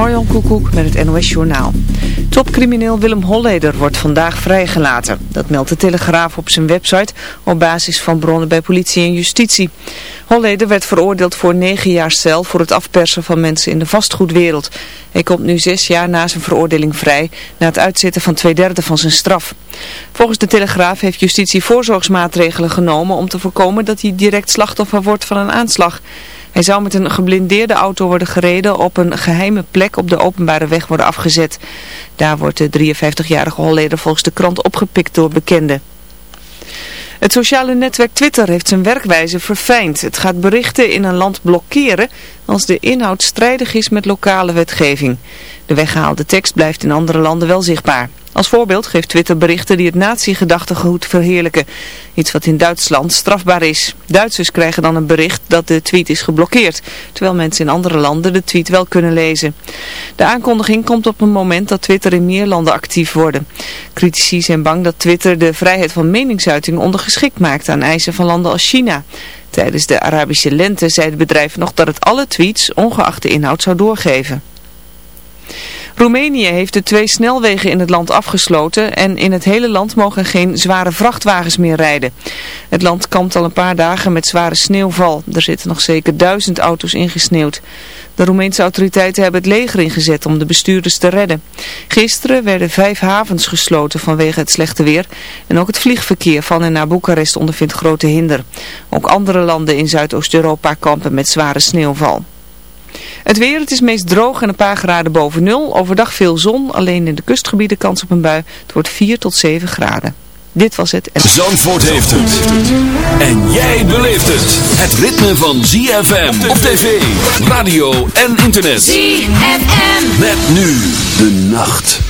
Marjan Koekoek met het NOS Journaal. Topcrimineel Willem Holleder wordt vandaag vrijgelaten. Dat meldt de Telegraaf op zijn website op basis van bronnen bij politie en justitie. Holleder werd veroordeeld voor negen jaar cel voor het afpersen van mensen in de vastgoedwereld. Hij komt nu zes jaar na zijn veroordeling vrij na het uitzitten van twee derde van zijn straf. Volgens de Telegraaf heeft justitie voorzorgsmaatregelen genomen om te voorkomen dat hij direct slachtoffer wordt van een aanslag. Hij zou met een geblindeerde auto worden gereden op een geheime plek op de openbare weg worden afgezet. Daar wordt de 53-jarige Holleder volgens de krant opgepikt door bekenden. Het sociale netwerk Twitter heeft zijn werkwijze verfijnd. Het gaat berichten in een land blokkeren als de inhoud strijdig is met lokale wetgeving. De weggehaalde tekst blijft in andere landen wel zichtbaar. Als voorbeeld geeft Twitter berichten die het nazi-gedachtegoed verheerlijken. Iets wat in Duitsland strafbaar is. Duitsers krijgen dan een bericht dat de tweet is geblokkeerd. Terwijl mensen in andere landen de tweet wel kunnen lezen. De aankondiging komt op een moment dat Twitter in meer landen actief wordt. Critici zijn bang dat Twitter de vrijheid van meningsuiting ondergeschikt maakt aan eisen van landen als China. Tijdens de Arabische lente zei het bedrijf nog dat het alle tweets, ongeacht de inhoud, zou doorgeven. Roemenië heeft de twee snelwegen in het land afgesloten en in het hele land mogen geen zware vrachtwagens meer rijden. Het land kampt al een paar dagen met zware sneeuwval. Er zitten nog zeker duizend auto's ingesneeuwd. De Roemeense autoriteiten hebben het leger ingezet om de bestuurders te redden. Gisteren werden vijf havens gesloten vanwege het slechte weer en ook het vliegverkeer van en naar Boekarest ondervindt grote hinder. Ook andere landen in Zuidoost-Europa kampen met zware sneeuwval. Het weer, het is meest droog en een paar graden boven nul. Overdag veel zon, alleen in de kustgebieden kans op een bui. Het wordt 4 tot 7 graden. Dit was het. Zandvoort heeft het. En jij beleeft het. Het ritme van ZFM op tv, radio en internet. ZFM. Met nu de nacht.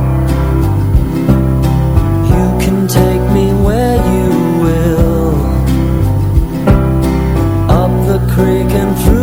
And through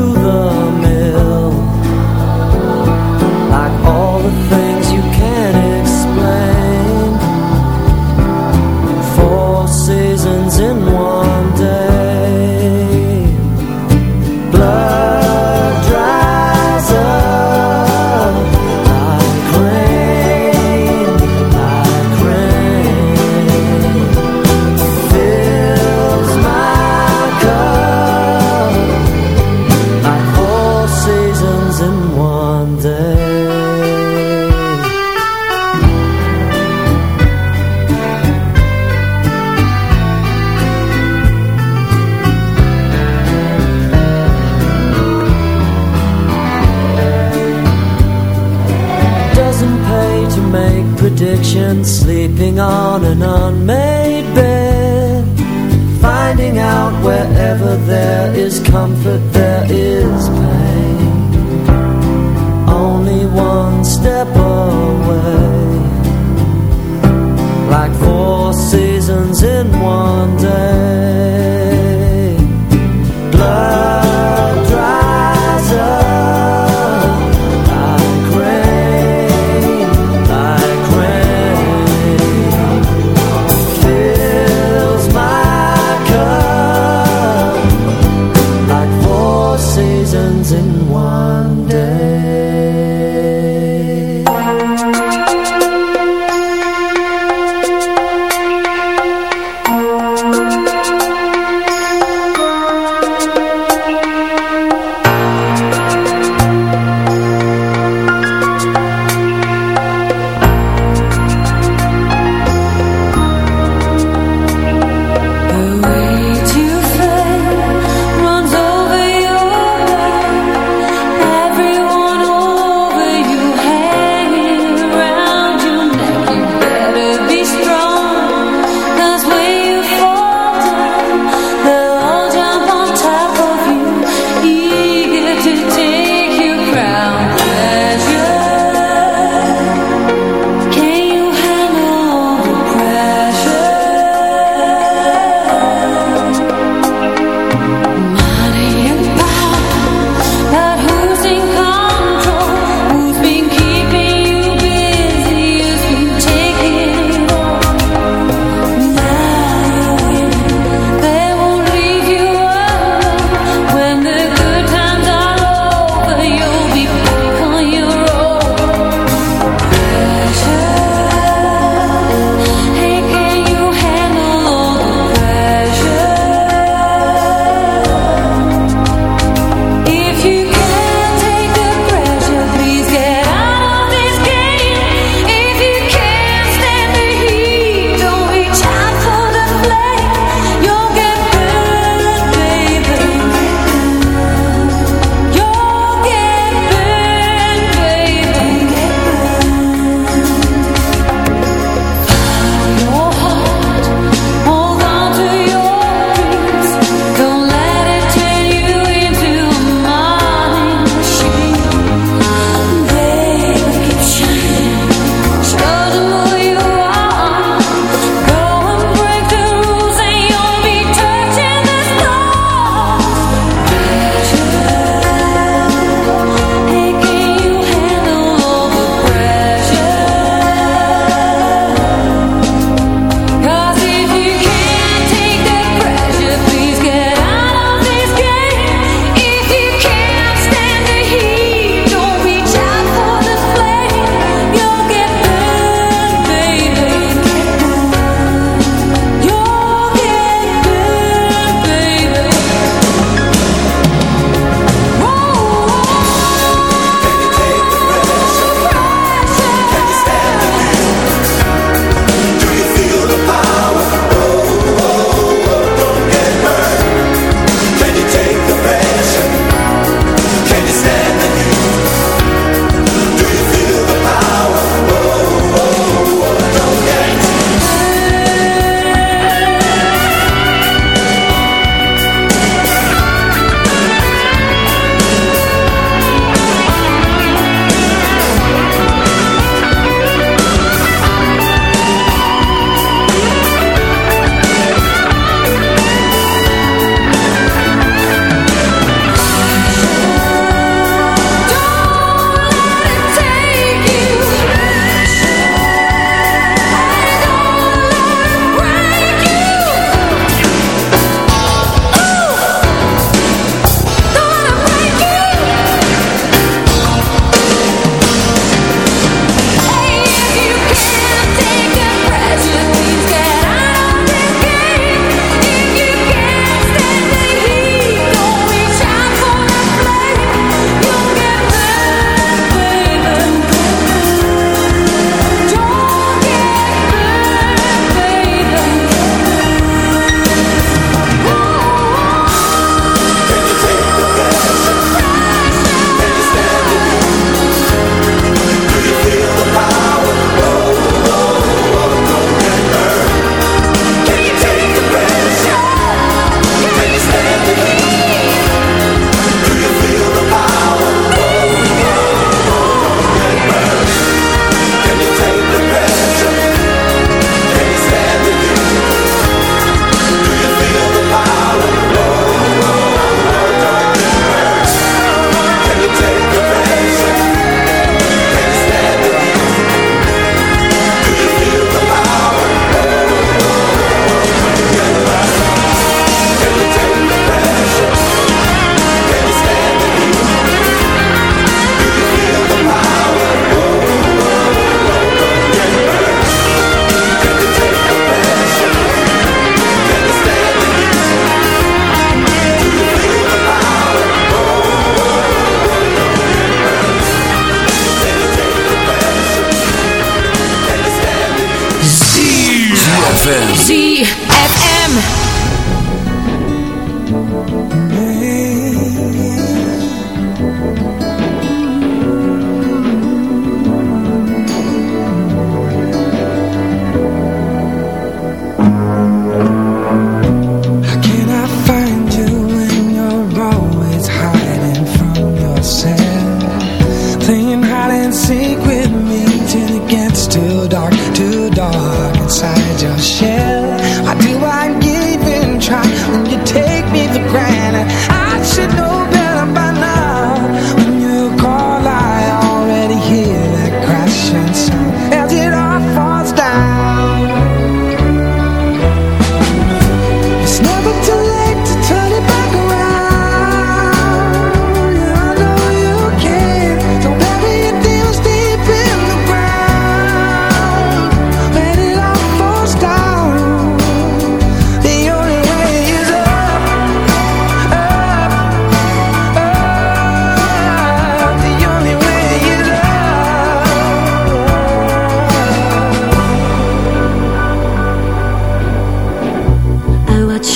sleeping on an unmade bed. Finding out wherever there is comfort,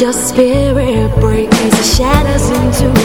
Your spirit breaks the shadows into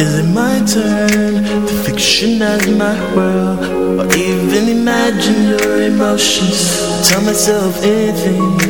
Is it my turn to fictionize my world? Or even imagine your emotions? Tell myself anything.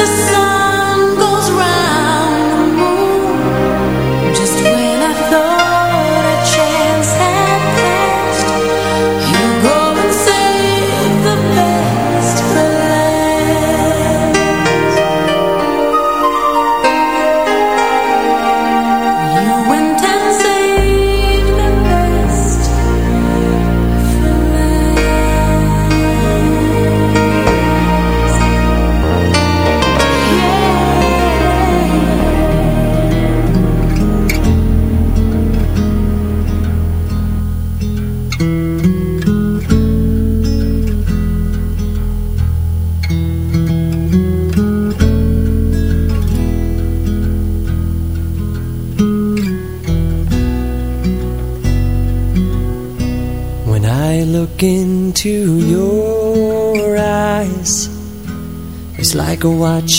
the sun.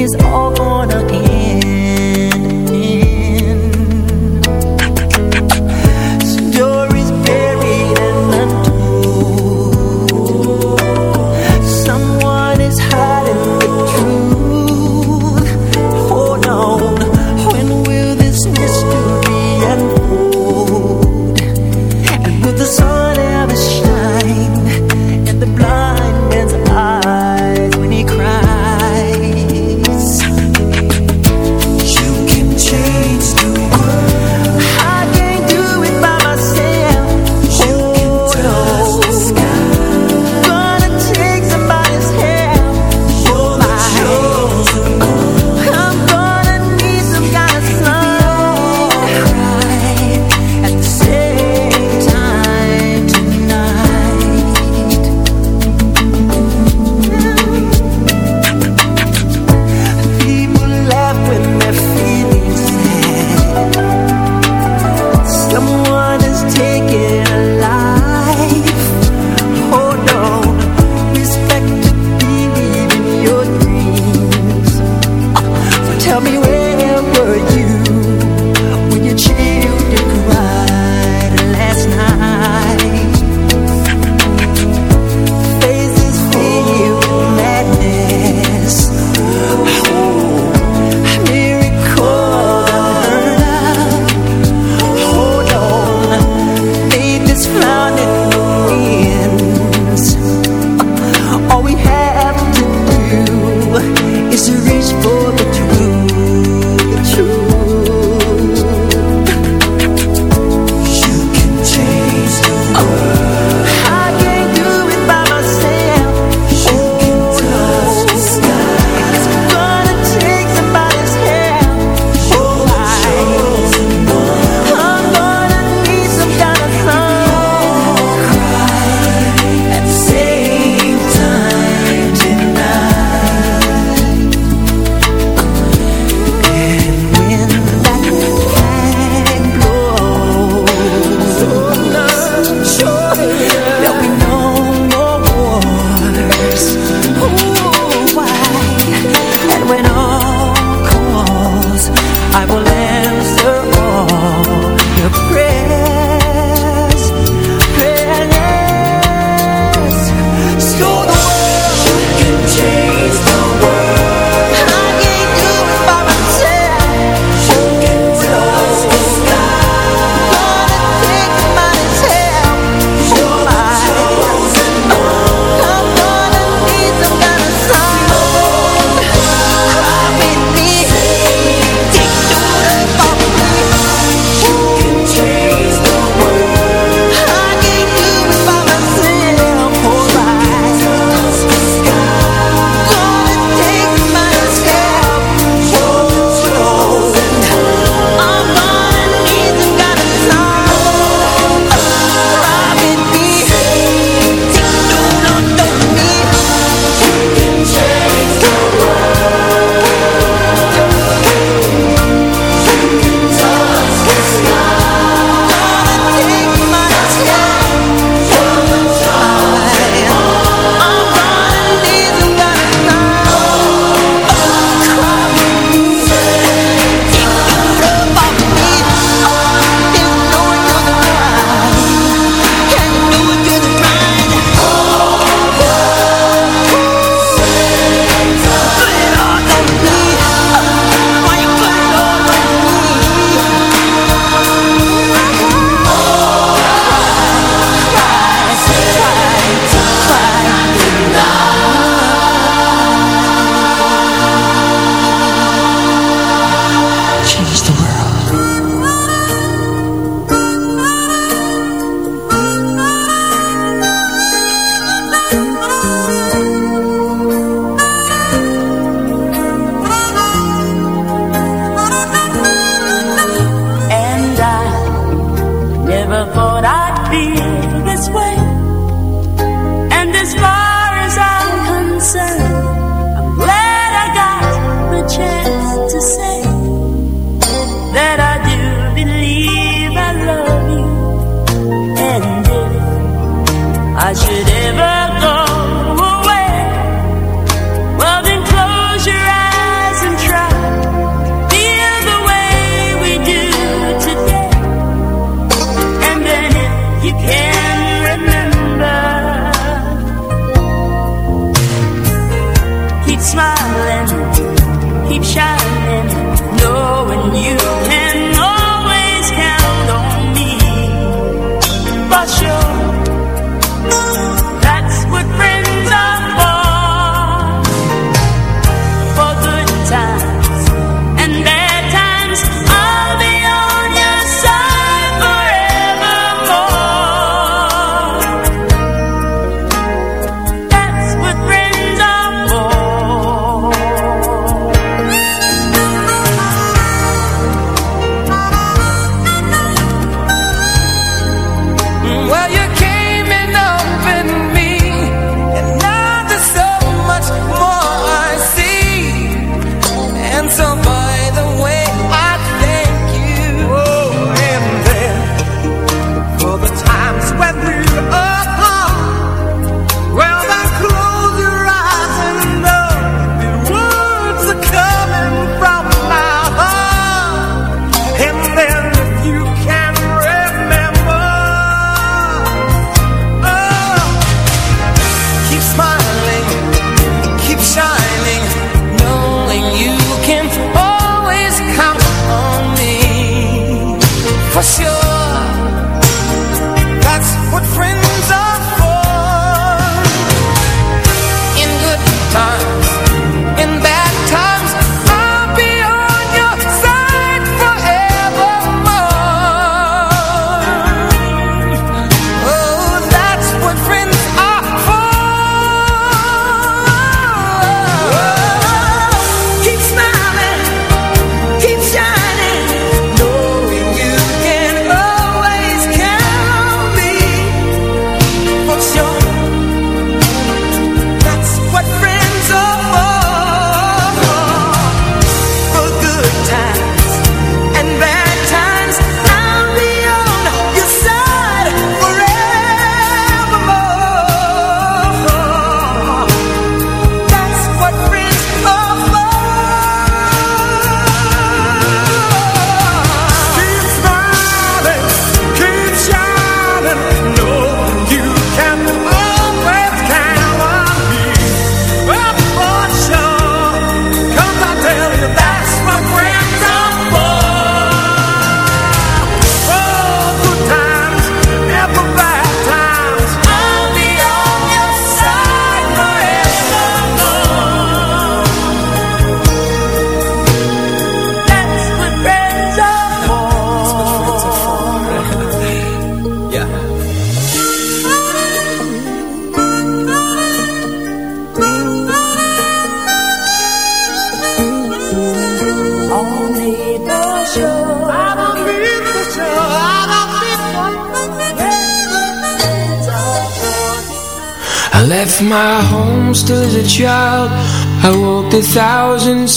is all gonna end.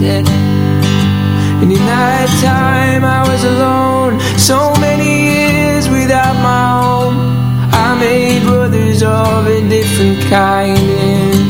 sunset. In the night time, I was alone. So many years without my home. I made brothers of a different kind.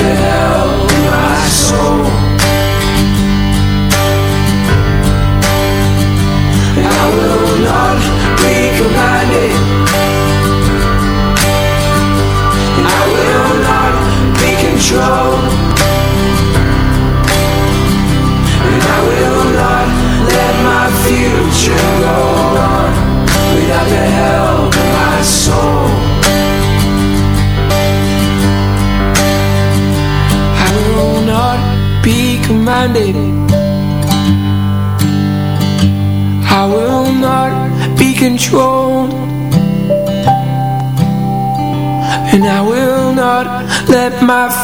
the help my soul. I will not be commanded. And I will not be controlled.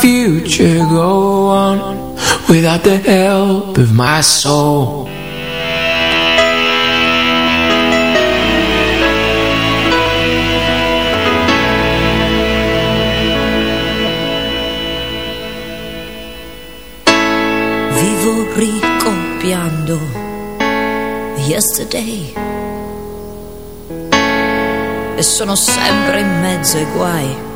Future go on without the help of my soul. Vivo ricopiando yesterday e sono sempre in mezzo ai guai.